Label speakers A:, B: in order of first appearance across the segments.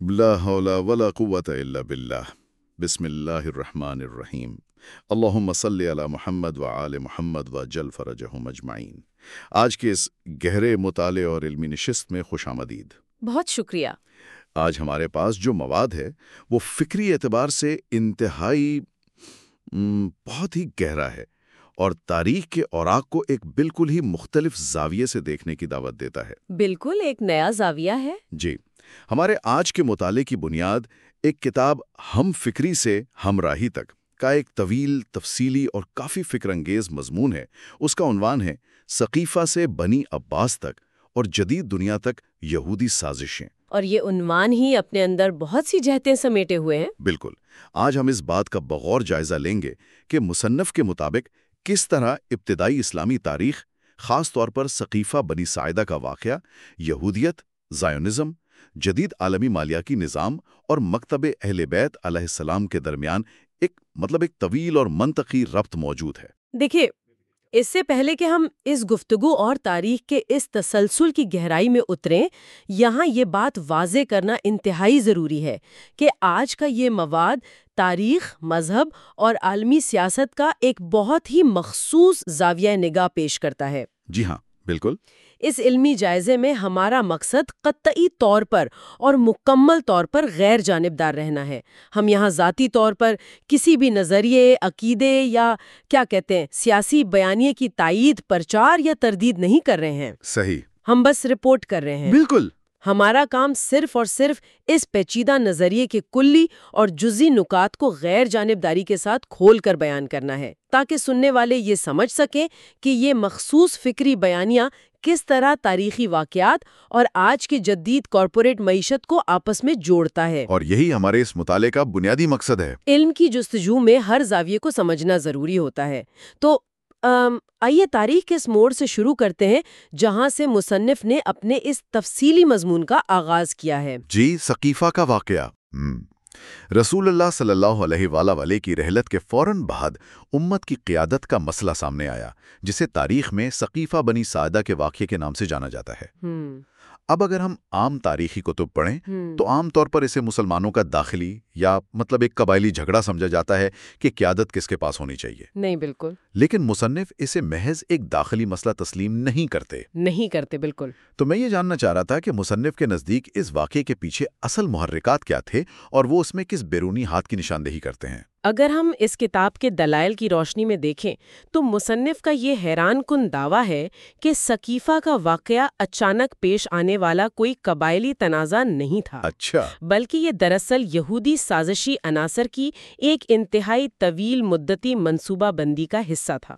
A: لا حول ولا قوة الا باللہ بسم اللہ الرحمن الرحیم اللہم صلی علی محمد و آل محمد و جل فرجہم اجمعین. آج کے اس گہرے مطالعے اور علمی نشست میں خوش آمدید.
B: بہت شکریہ۔
A: آج ہمارے پاس جو مواد ہے وہ فکری اعتبار سے انتہائی بہت ہی گہرا ہے اور تاریخ کے اوراق کو ایک بالکل ہی مختلف زاویے سے دیکھنے کی دعوت دیتا ہے۔
B: بالکل ایک نیا زاویہ ہے۔
A: جی۔ ہمارے آج کے مطالعے کی بنیاد ایک کتاب ہم فکری سے ہم راہی تک کا ایک طویل تفصیلی اور کافی فکر انگیز مضمون ہے۔ اس کا عنوان ہے ثقیفہ سے بنی عباس تک اور جدید دنیا تک یہودی سازشیں۔
B: اور یہ عنوان ہی اپنے اندر بہت سی جہتیں سمیٹے ہوئے ہیں۔
A: بالکل۔ آج ہم اس بات کا بغور جائزہ لیں گے کہ مصنف کے مطابق کس طرح ابتدائی اسلامی تاریخ خاص طور پر ثقیفہ بنی ساعدہ کا واقعہ یہودیت زائونزم جدید عالمی مالیاتی نظام اور مکتب اہل بیت علیہ السلام کے درمیان ایک مطلب ایک طویل اور منطقی ربط موجود ہے۔
B: دیکھیے اس سے پہلے کہ ہم اس گفتگو اور تاریخ کے اس تسلسل کی گہرائی میں اتریں یہاں یہ بات واضح کرنا انتہائی ضروری ہے کہ آج کا یہ مواد تاریخ مذہب اور عالمی سیاست کا ایک بہت ہی مخصوص زاویہ نگاہ پیش کرتا ہے۔
A: جی ہاں بالکل۔
B: اس علمی جائزے میں ہمارا مقصد قطعی طور پر اور مکمل طور پر غیر جانبدار رہنا ہے۔ ہم یہاں ذاتی طور پر کسی بھی نظریے عقیدے یا کیا کہتے ہیں سیاسی بیانیے کی تائید پرچار یا تردید نہیں کر رہے ہیں۔
A: صحیح۔
B: ہم بس رپورٹ کر رہے ہیں۔
A: بالکل۔
B: ہمارا کام صرف اور صرف اس پیچیدہ نظریے کے کلی اور جزی نکات کو غیر جانبداری کے ساتھ کھول کر بیان کرنا ہے تاکہ سننے والے یہ سمجھ سکیں کہ یہ مخصوص فکری بیانیہ کس طرح تاریخی واقعات اور آج کی جدید کارپوریٹ معیشت کو آپس میں جوڑتا ہے۔
A: اور یہی ہمارے اس مطالعے کا بنیادی مقصد ہے۔
B: علم کی جستجو میں ہر زاویے کو سمجھنا ضروری ہوتا ہے۔ تو آئیے تاریخ کے اس موڑ سے شروع کرتے ہیں جہاں سے مصنف نے اپنے اس تفصیلی مضمون کا آغاز کیا ہے۔
A: جی ثقیفہ کا واقعہ۔ رسول اللہ صلی اللہ علیہ وآلہ وآلہ کی رحلت کے فوراً بعد امت کی قیادت کا مسئلہ سامنے آیا جسے تاریخ میں ثقیفہ بنی سعدہ کے واقعے کے نام سے جانا جاتا ہے۔ اب اگر ہم عام تاریخی کتب پڑھیں تو عام طور پر اسے مسلمانوں کا داخلی یا مطلب ایک قبائلی جھگڑا سمجھا جاتا ہے کہ قیادت کس کے پاس ہونی چاہیے۔
B: نہیں بالکل۔
A: لیکن مصنف اسے محض ایک داخلی مسئلہ تسلیم نہیں کرتے۔
B: نہیں کرتے بالکل۔
A: تو میں یہ جاننا چاہ رہا تھا کہ مصنف کے نزدیک اس واقعے کے پیچھے اصل محرکات کیا تھے اور وہ اس میں کس بیرونی ہاتھ کی نشاندہی کرتے ہیں۔
B: اگر ہم اس کتاب کے دلائل کی روشنی میں دیکھیں تو مصنف کا یہ حیران کن دعویٰ ہے کہ ثقیفہ کا واقعہ اچانک پیش آنے والا کوئی قبائلی تنازع نہیں تھا
A: اچھا۔
B: بلکہ یہ دراصل یہودی سازشی عناصر کی ایک انتہائی طویل مدتی منصوبہ بندی کا حصہ تھا۔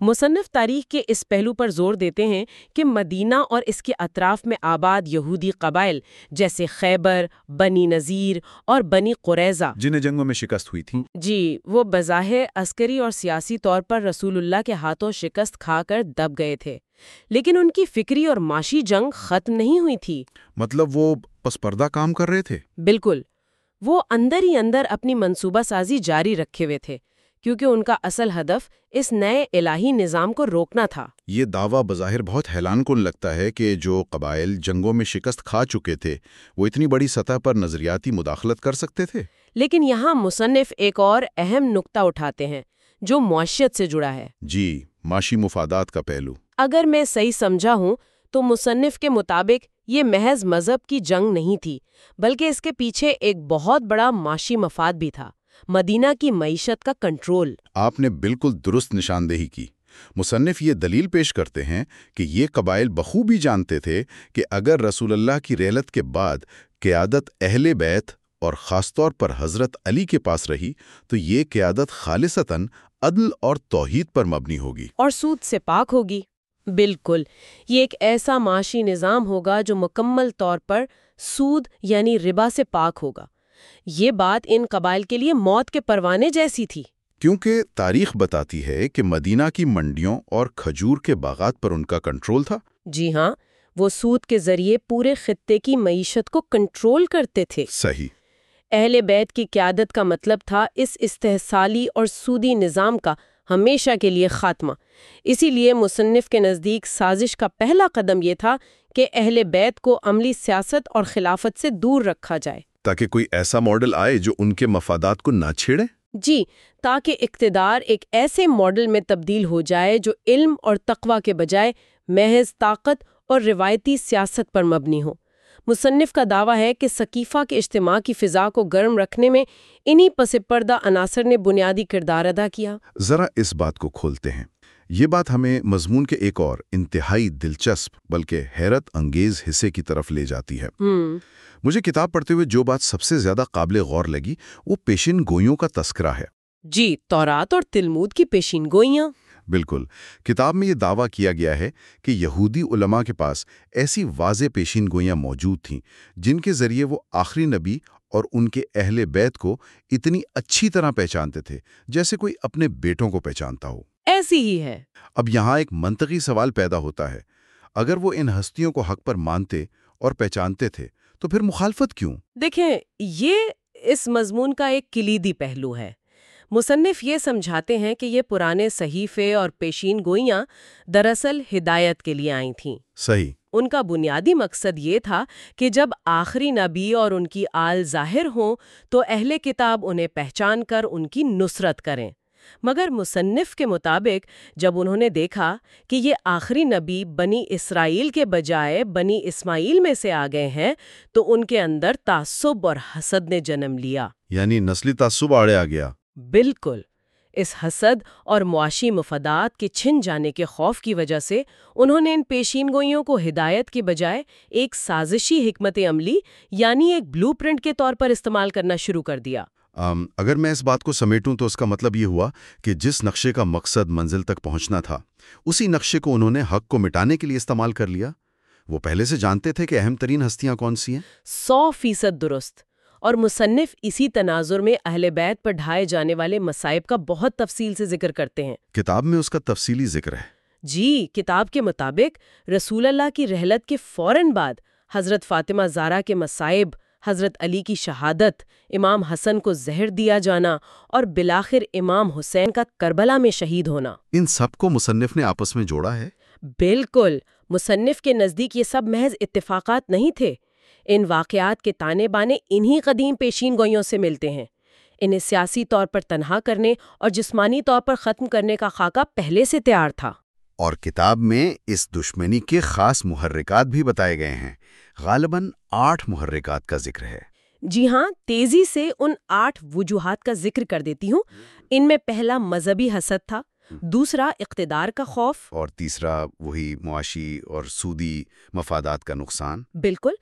B: مصنف تاریخ کے اس پہلو پر زور دیتے ہیں کہ مدینہ اور اس کے اطراف میں آباد یہودی قبائل جیسے خیبر بنی نذیر اور بنی قریظہ۔
A: جنہیں جنگوں میں شکست ہوئی تھی۔
B: جی وہ بظاہر عسکری اور سیاسی طور پر رسول اللہ کے ہاتھوں شکست کھا کر دب گئے تھے۔ لیکن ان کی فکری اور معاشی جنگ ختم نہیں ہوئی تھی۔
A: مطلب وہ پس پردہ کام کر رہے تھے؟
B: بالکل۔ وہ اندر ہی اندر اپنی منصوبہ سازی جاری رکھے ہوئے تھے کیونکہ ان کا اصل ہدف اس نئے الہی نظام کو روکنا تھا۔
A: یہ دعویٰ بظاہر بہت حیران کن لگتا ہے کہ جو قبائل جنگوں میں شکست کھا چکے تھے وہ اتنی بڑی سطح پر نظریاتی مداخلت کر سکتے تھے؟
B: لیکن یہاں مصنف ایک اور اہم نقطہ اٹھاتے ہیں جو معاشیت سے جڑا ہے۔
A: جی معاشی مفادات کا پہلو۔
B: اگر میں صحیح سمجھا ہوں تو مصنف کے مطابق یہ محض مذہب کی جنگ نہیں تھی بلکہ اس کے پیچھے ایک بہت بڑا معاشی مفاد بھی تھا مدینہ کی معیشت کا کنٹرول۔
A: آپ نے بالکل درست نشاندہی کی۔ مصنف یہ دلیل پیش کرتے ہیں کہ یہ قبائل بخوبی جانتے تھے کہ اگر رسول اللہ کی رحلت کے بعد قیادت اہل بیت اور خاص طور پر حضرت علی کے پاس رہی تو یہ قیادت خالصتاً عدل اور توحید پر مبنی ہوگی۔
B: اور سود سے پاک ہوگی۔ بالکل۔ یہ ایک ایسا معاشی نظام ہوگا جو مکمل طور پر سود یعنی ربا سے پاک ہوگا۔ یہ بات ان قبائل کے لیے موت کے پروانے جیسی تھی۔
A: کیونکہ تاریخ بتاتی ہے کہ مدینہ کی منڈیوں اور کھجور کے باغات پر ان کا کنٹرول تھا۔
B: جی ہاں وہ سود کے ذریعے پورے خطے کی معیشت کو کنٹرول کرتے تھے۔
A: صحیح۔
B: اہل بیت کی قیادت کا مطلب تھا اس استحصالی اور سودی نظام کا ہمیشہ کے لیے خاتمہ۔ اسی لیے مصنف کے نزدیک سازش کا پہلا قدم یہ تھا کہ اہل بیت کو عملی سیاست اور خلافت سے دور رکھا جائے۔
A: تاکہ کوئی ایسا ماڈل آئے جو ان کے مفادات کو نہ چھیڑے۔
B: جی تاکہ اقتدار ایک ایسے ماڈل میں تبدیل ہو جائے جو علم اور تقوی کے بجائے محض طاقت اور روایتی سیاست پر مبنی ہو۔ مصنف کا دعویٰ ہے کہ ثقیفہ کے اجتماع کی فضا کو گرم رکھنے میں انہی پس پردہ عناصر نے بنیادی کردار ادا کیا۔
A: ذرا اس بات کو کھولتے ہیں۔ یہ بات ہمیں مضمون کے ایک اور انتہائی دلچسپ بلکہ حیرت انگیز حصے کی طرف لے جاتی ہے۔
B: ہم
A: مجھے کتاب پڑھتے ہوئے جو بات سب سے زیادہ قابل غور لگی وہ پیشن گوئیوں کا تذکرہ ہے۔
B: جی تورات اور تلمود کی پیشین گوئیاں۔
A: بالکل۔ کتاب میں یہ دعویٰ کیا گیا ہے کہ یہودی علماء کے پاس ایسی واضح پیشین گوئیاں موجود تھیں جن کے ذریعے وہ آخری نبی اور ان کے اہل بیت کو اتنی اچھی طرح پہچانتے تھے جیسے کوئی اپنے بیٹوں کو پہچانتا ہو۔
B: ایسی ہی ہے۔
A: اب یہاں ایک منطقی سوال پیدا ہوتا ہے۔ اگر وہ ان ہستیوں کو حق پر مانتے اور پہچانتے تھے تو پھر مخالفت کیوں؟
B: دیکھیں یہ اس مضمون کا ایک کلیدی پہلو ہے۔ مصنف یہ سمجھاتے ہیں کہ یہ پرانے صحیفے اور پیشین گوئیاں دراصل ہدایت کے لیے آئی تھیں۔
A: صحیح۔
B: ان کا بنیادی مقصد یہ تھا کہ جب آخری نبی اور ان کی آل ظاہر ہوں تو اہل کتاب انہیں پہچان کر ان کی نصرت کریں۔ مگر مصنف کے مطابق جب انہوں نے دیکھا کہ یہ آخری نبی بنی اسرائیل کے بجائے بنی اسماعیل میں سے آ گئے ہیں تو ان کے اندر تعصب اور حسد نے جنم لیا۔
A: یعنی نسلی تعصب آڑے آ گیا۔
B: بالکل۔ اس حسد اور معاشی مفادات کے چھن جانے کے خوف کی وجہ سے انہوں نے ان پیشین گوئیوں کو ہدایت کے بجائے ایک سازشی حکمت عملی یعنی ایک بلو پرنٹ کے طور پر استعمال کرنا شروع کر دیا۔
A: ام، اگر میں اس بات کو سمیٹوں تو اس کا مطلب یہ ہوا کہ جس نقشے کا مقصد منزل تک پہنچنا تھا اسی نقشے کو انہوں نے حق کو مٹانے کے لیے استعمال کر لیا۔ وہ پہلے سے جانتے تھے کہ اہم ترین ہستیاں کون سی ہیں؟
B: سو فیصد درست۔ اور مصنف اسی تناظر میں اہل بیت پر ڈھائے جانے والے مصائب کا بہت تفصیل سے ذکر کرتے ہیں۔
A: کتاب میں اس کا تفصیلی ذکر ہے۔
B: جی کتاب کے مطابق رسول اللہ کی رحلت کے فوراً بعد حضرت فاطمہ زارا کے مصائب حضرت علی کی شہادت امام حسن کو زہر دیا جانا اور بلاخر امام حسین کا کربلا میں شہید ہونا۔
A: ان سب کو مصنف نے آپس میں جوڑا ہے؟
B: بالکل مصنف کے نزدیک یہ سب محض اتفاقات نہیں تھے۔ ان واقعات کے تانے بانے انہی قدیم پیشین گوئیوں سے ملتے ہیں۔ انہیں سیاسی طور پر تنہا کرنے اور جسمانی طور پر ختم کرنے کا خاکہ پہلے سے تیار تھا۔
A: اور کتاب میں اس دشمنی کے خاص محرکات بھی بتائے گئے ہیں۔ غالباً آٹھ محرکات کا ذکر ہے۔
B: جی ہاں تیزی سے ان آٹھ وجوہات کا ذکر کر دیتی ہوں۔ ان میں پہلا مذہبی حسد تھا دوسرا اقتدار کا خوف۔
A: اور تیسرا وہی معاشی اور سودی مفادات کا نقصان۔
B: بالکل۔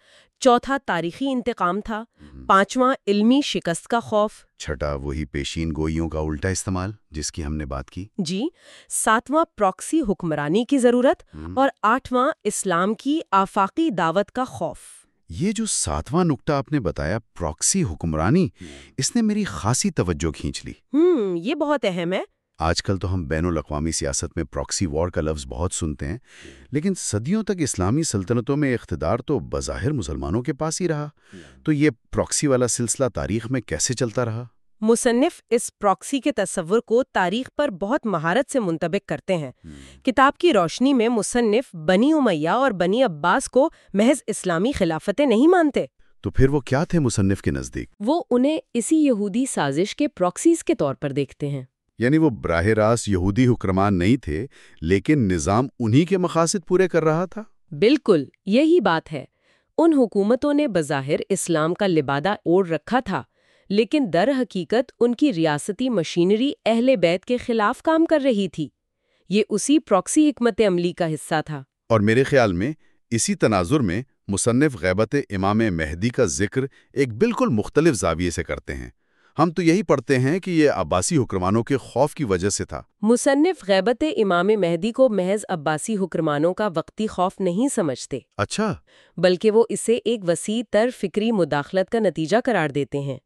B: چوتھا تاریخی انتقام تھا پانچواں علمی شکست کا خوف۔
A: چھٹا وہی پیشین گوئیوں کا الٹا استعمال جس کی ہم نے بات کی۔
B: جی ساتواں پراکسی حکمرانی کی ضرورت اور آٹھواں اسلام کی آفاقی دعوت کا خوف۔
A: یہ جو ساتواں نکتہ آپ نے بتایا پراکسی حکمرانی اس نے میری خاصی توجہ کھینچ لی۔
B: ہم یہ بہت اہم ہے۔
A: آج کل تو ہم بین الاقوامی سیاست میں پراکسی وار کا لفظ بہت سنتے ہیں لیکن صدیوں تک اسلامی سلطنتوں میں اقتدار تو بظاہر مسلمانوں کے پاس ہی رہا۔ تو یہ پراکسی والا سلسلہ تاریخ میں کیسے چلتا رہا؟
B: مصنف اس پراکسی کے تصور کو تاریخ پر بہت مہارت سے منطبق کرتے ہیں۔ کتاب کی روشنی میں مصنف بنی امیہ اور بنی عباس کو محض اسلامی خلافتیں نہیں مانتے۔
A: تو پھر وہ کیا تھے مصنف کے نزدیک؟
B: وہ انہیں اسی یہودی سازش کے پراکسیز کے طور پر دیکھتے ہیں۔
A: یعنی وہ براہ راست یہودی حکرمان نہیں تھے لیکن نظام انہی کے مقاصد پورے کر رہا تھا؟
B: بالکل یہی بات ہے۔ ان حکومتوں نے بظاہر اسلام کا لبادہ اوڑھ رکھا تھا لیکن در حقیقت ان کی ریاستی مشینری اہل بیت کے خلاف کام کر رہی تھی۔ یہ اسی پراکسی حکمت عملی کا حصہ تھا۔
A: اور میرے خیال میں اسی تناظر میں مصنف غیبت امام مہدی کا ذکر ایک بالکل مختلف زاویے سے کرتے ہیں۔ ہم تو یہی پڑھتے ہیں کہ یہ عباسی حکرمانوں کے خوف کی وجہ سے تھا۔
B: مصنف غیبت امام مہدی کو محض عباسی حکرمانوں کا وقتی خوف نہیں سمجھتے۔
A: اچھا۔
B: بلکہ وہ اسے ایک وسیع تر فکری مداخلت کا نتیجہ قرار دیتے ہیں۔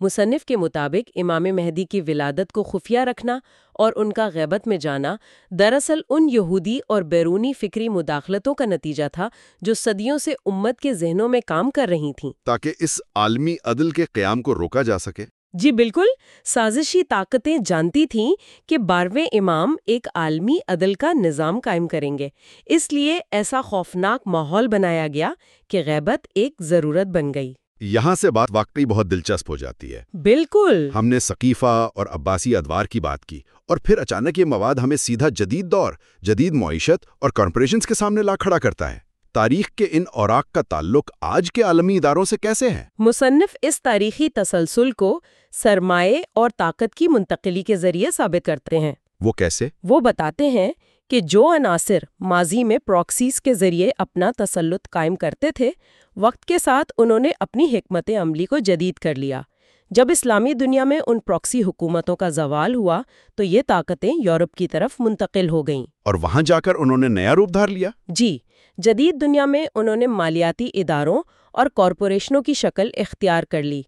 B: مصنف کے مطابق امام مہدی کی ولادت کو خفیہ رکھنا اور ان کا غیبت میں جانا دراصل ان یہودی اور بیرونی فکری مداخلتوں کا نتیجہ تھا جو صدیوں سے امت کے ذہنوں میں کام کر رہی تھیں۔
A: تاکہ اس عالمی عدل کے قیام کو روکا جا سکے۔
B: جی بالکل سازشی طاقتیں جانتی تھیں کہ بارہویں امام ایک عالمی عدل کا نظام قائم کریں گے۔ اس لیے ایسا خوفناک ماحول بنایا گیا کہ غیبت ایک ضرورت بن گئی۔
A: یہاں سے بات واقعی بہت دلچسپ ہو جاتی ہے۔
B: بالکل۔
A: ہم نے ثقیفہ اور عباسی ادوار کی بات کی اور پھر اچانک یہ مواد ہمیں سیدھا جدید دور جدید معیشت اور کارپوریشنز کے سامنے لا کھڑا کرتا ہے۔ تاریخ کے ان اوراق کا تعلق آج کے عالمی اداروں سے کیسے ہے؟
B: مصنف اس تاریخی تسلسل کو سرمایہ اور طاقت کی منتقلی کے ذریعے ثابت کرتے ہیں۔
A: وہ کیسے؟
B: وہ بتاتے ہیں کہ جو عناصر ماضی میں پراکسیز کے ذریعے اپنا تسلط قائم کرتے تھے وقت کے ساتھ انہوں نے اپنی حکمت عملی کو جدید کر لیا۔ جب اسلامی دنیا میں ان پراکسی حکومتوں کا زوال ہوا تو یہ طاقتیں یورپ کی طرف منتقل ہو گئیں۔
A: اور وہاں جا کر انہوں نے نیا روپ دھار لیا؟
B: جی جدید دنیا میں انہوں نے مالیاتی اداروں اور کارپوریشنوں کی شکل اختیار کر لی۔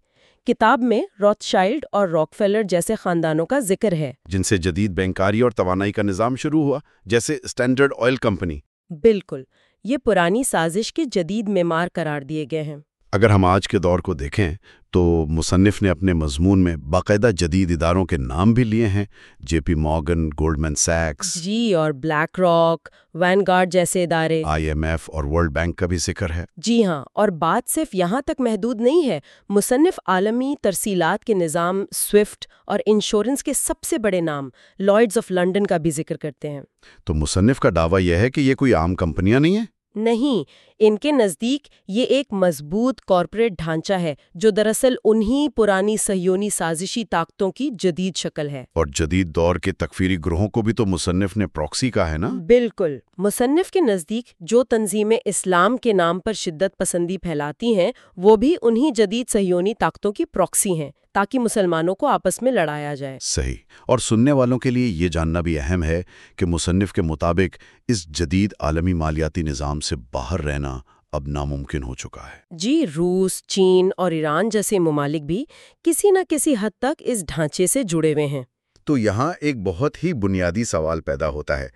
B: کتاب میں روتھ شائلڈ اور راک فیلر جیسے خاندانوں کا ذکر ہے۔
A: جن سے جدید بینکاری اور توانائی کا نظام شروع ہوا جیسے اسٹینڈرڈ آئل کمپنی۔
B: بالکل یہ پرانی سازش کے جدید معمار قرار دیے گئے ہیں۔
A: اگر ہم آج کے دور کو دیکھیں تو مصنف نے اپنے مضمون میں باقاعدہ جدید اداروں کے نام بھی لیے ہیں جے پی مارگن گولڈمین سیکس
B: جی اور بلیک راک وین گارڈ جیسے ادارے۔
A: آئی ایم ایف اور ورلڈ بینک کا بھی ذکر ہے۔
B: جی ہاں اور بات صرف یہاں تک محدود نہیں ہے مصنف عالمی ترسیلات کے نظام سوئفٹ اور انشورنس کے سب سے بڑے نام لارڈز آف لنڈن کا بھی ذکر کرتے ہیں۔
A: تو مصنف کا دعویٰ یہ ہے کہ یہ کوئی عام کمپنیاں نہیں ہیں؟
B: نہیں ان کے نزدیک یہ ایک مضبوط کارپوریٹ ڈھانچہ ہے جو دراصل انہی پرانی سہیونی سازشی طاقتوں کی جدید شکل ہے۔
A: اور جدید دور کے تکفیری گروہوں کو بھی تو مصنف نے پراکسی کا ہے نا؟
B: بالکل۔ مصنف کے نزدیک جو تنظیمیں اسلام کے نام پر شدت پسندی پھیلاتی ہیں وہ بھی انہی جدید سہیونی طاقتوں کی پراکسی ہیں تاکہ مسلمانوں کو آپس میں لڑایا جائے۔
A: صحیح۔ اور سننے والوں کے لیے یہ جاننا بھی اہم ہے کہ مصنف کے مطابق اس جدید عالمی مالیاتی نظام سے باہر رہنا اب ناممکن ہو چکا ہے۔
B: جی روس چین اور ایران جیسے ممالک بھی کسی نہ کسی حد تک اس ڈھانچے سے جڑے ہوئے ہیں۔
A: تو یہاں ایک بہت ہی بنیادی سوال پیدا ہوتا ہے۔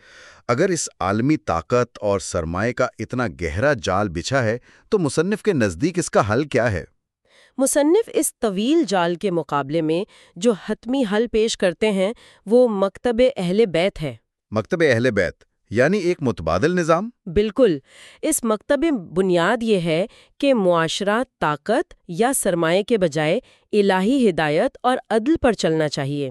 A: اگر اس عالمی طاقت اور سرمایہ کا اتنا گہرا جال بچھا ہے تو مصنف کے نزدیک اس کا حل کیا ہے؟
B: مصنف اس طویل جال کے مقابلے میں جو حتمی حل پیش کرتے ہیں وہ مکتب اہل بیت ہے۔
A: مکتب اہل بیت۔ یعنی ایک متبادل نظام؟
B: بالکل۔ اس مکتب بنیاد یہ ہے کہ معاشرہ، طاقت یا سرمایہ کے بجائے الہی ہدایت اور عدل پر چلنا چاہیے۔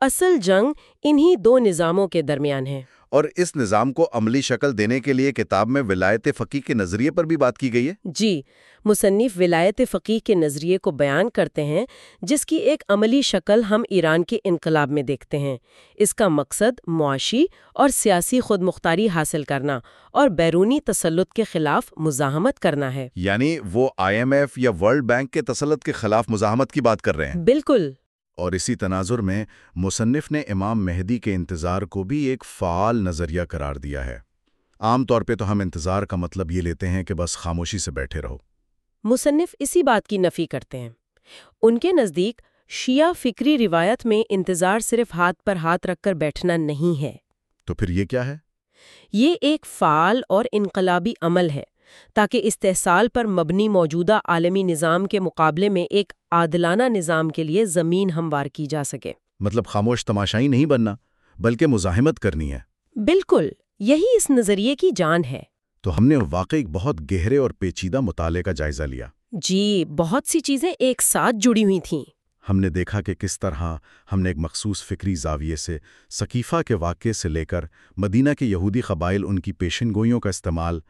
B: اصل جنگ انہی دو نظاموں کے درمیان ہے۔
A: اور اس نظام کو عملی شکل دینے کے لیے کتاب میں ولایت فقی کے نظریے پر بھی بات کی گئی ہے؟
B: جی مصنف ولایت فقی کے نظریے کو بیان کرتے ہیں جس کی ایک عملی شکل ہم ایران کے انقلاب میں دیکھتے ہیں۔ اس کا مقصد معاشی اور سیاسی خود مختاری حاصل کرنا اور بیرونی تسلط کے خلاف مزاحمت کرنا ہے۔
A: یعنی وہ آئی ایم ایف یا ورلڈ بینک کے تسلط کے خلاف مزاحمت کی بات کر رہے ہیں؟
B: بالکل۔
A: اور اسی تناظر میں مصنف نے امام مہدی کے انتظار کو بھی ایک فعال نظریہ قرار دیا ہے۔ عام طور پہ تو ہم انتظار کا مطلب یہ لیتے ہیں کہ بس خاموشی سے بیٹھے رہو۔
B: مصنف اسی بات کی نفی کرتے ہیں۔ ان کے نزدیک شیعہ فکری روایت میں انتظار صرف ہاتھ پر ہاتھ رکھ کر بیٹھنا نہیں ہے۔
A: تو پھر یہ کیا ہے؟
B: یہ ایک فعال اور انقلابی عمل ہے۔ تاکہ استحصال پر مبنی موجودہ عالمی نظام کے مقابلے میں ایک عادلانہ نظام کے لیے زمین ہموار کی جا سکے۔
A: مطلب خاموش تماشائی نہیں بننا بلکہ مزاحمت کرنی ہے۔
B: بالکل یہی اس نظریے کی جان ہے۔
A: تو ہم نے واقعی بہت گہرے اور پیچیدہ مطالعے کا جائزہ لیا۔
B: جی بہت سی چیزیں ایک ساتھ جڑی ہوئی تھیں۔
A: ہم نے دیکھا کہ کس طرح ہم نے ایک مخصوص فکری زاویے سے ثقیفہ کے واقعے سے لے کر مدینہ کے یہودی قبائل ان کی پیشن گوئیوں کا استعمال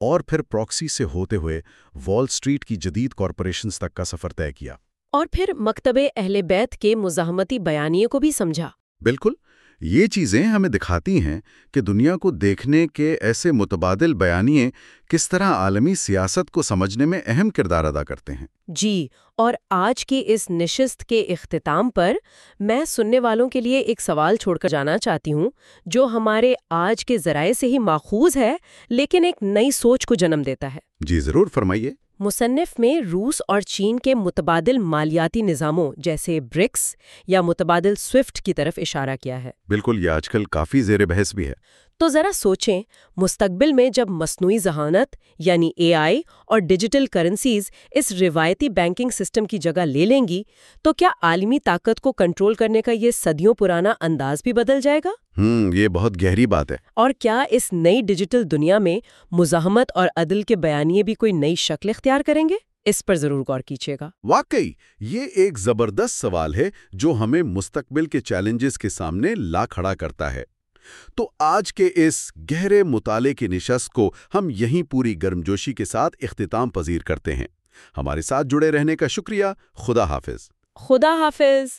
A: اور پھر پراکسی سے ہوتے ہوئے وال سٹریٹ کی جدید کارپوریشنز تک کا سفر طے کیا۔
B: اور پھر مکتب اہل بیت کے مزاحمتی بیانیے کو بھی سمجھا۔
A: بالکل۔ یہ چیزیں ہمیں دکھاتی ہیں کہ دنیا کو دیکھنے کے ایسے متبادل بیانیے کس طرح عالمی سیاست کو سمجھنے میں اہم کردار ادا کرتے ہیں۔
B: جی اور آج کی اس نشست کے اختتام پر میں سننے والوں کے لیے ایک سوال چھوڑ کر جانا چاہتی ہوں جو ہمارے آج کے ذرائع سے ہی ماخوذ ہے لیکن ایک نئی سوچ کو جنم دیتا ہے۔
A: جی ضرور فرمائیے۔
B: مصنف میں روس اور چین کے متبادل مالیاتی نظاموں جیسے برکس یا متبادل سوئفٹ کی طرف اشارہ کیا ہے۔
A: بالکل، یہ آج کل کافی زیر بحث بھی ہے۔
B: تو ذرا سوچیں مستقبل میں جب مصنوعی ذہانت یعنی اے آئی اور ڈیجیٹل کرنسیز اس روایتی بینکنگ سسٹم کی جگہ لے لیں گی تو کیا عالمی طاقت کو کنٹرول کرنے کا یہ صدیوں پرانا انداز بھی بدل جائے گا؟
A: ہم یہ بہت گہری بات ہے۔
B: اور کیا اس نئی ڈیجیٹل دنیا میں مزاحمت اور عدل کے بیانیے بھی کوئی نئی شکل اختیار کریں گے؟ اس پر ضرور غور کیجیے گا۔
A: واقعی یہ ایک زبردست سوال ہے جو ہمیں مستقبل کے چیلنجز کے سامنے لا کھڑا کرتا ہے۔ تو آج کے اس گہرے مطالعے کی نشست کو ہم یہیں پوری گرمجوشی کے ساتھ اختتام پذیر کرتے ہیں۔ ہمارے ساتھ جڑے رہنے کا شکریہ۔ خدا حافظ۔
B: خدا حافظ۔